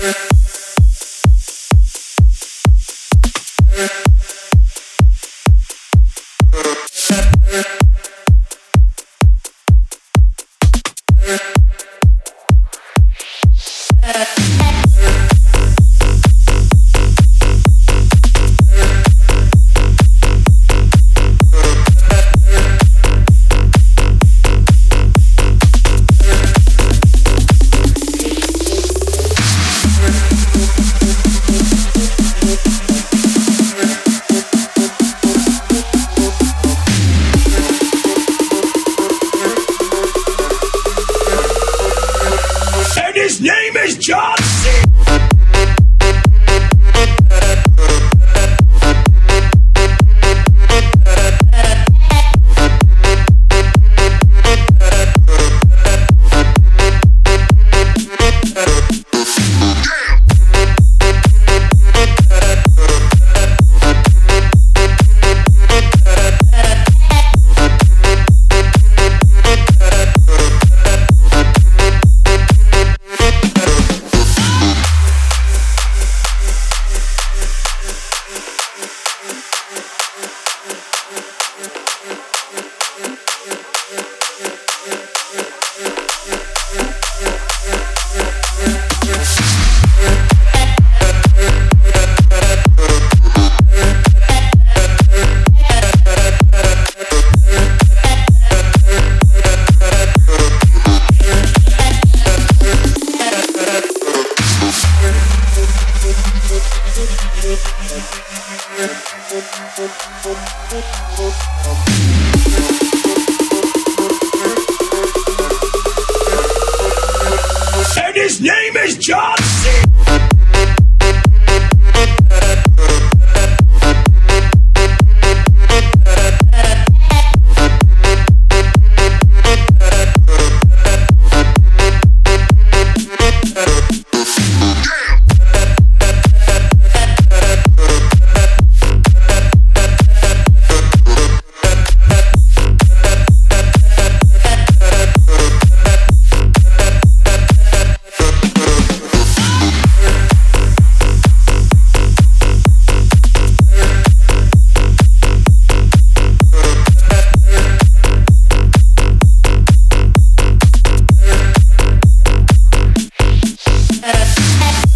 Thank His name is John C. And his name is John C.